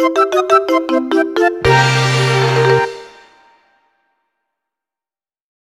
Thank you.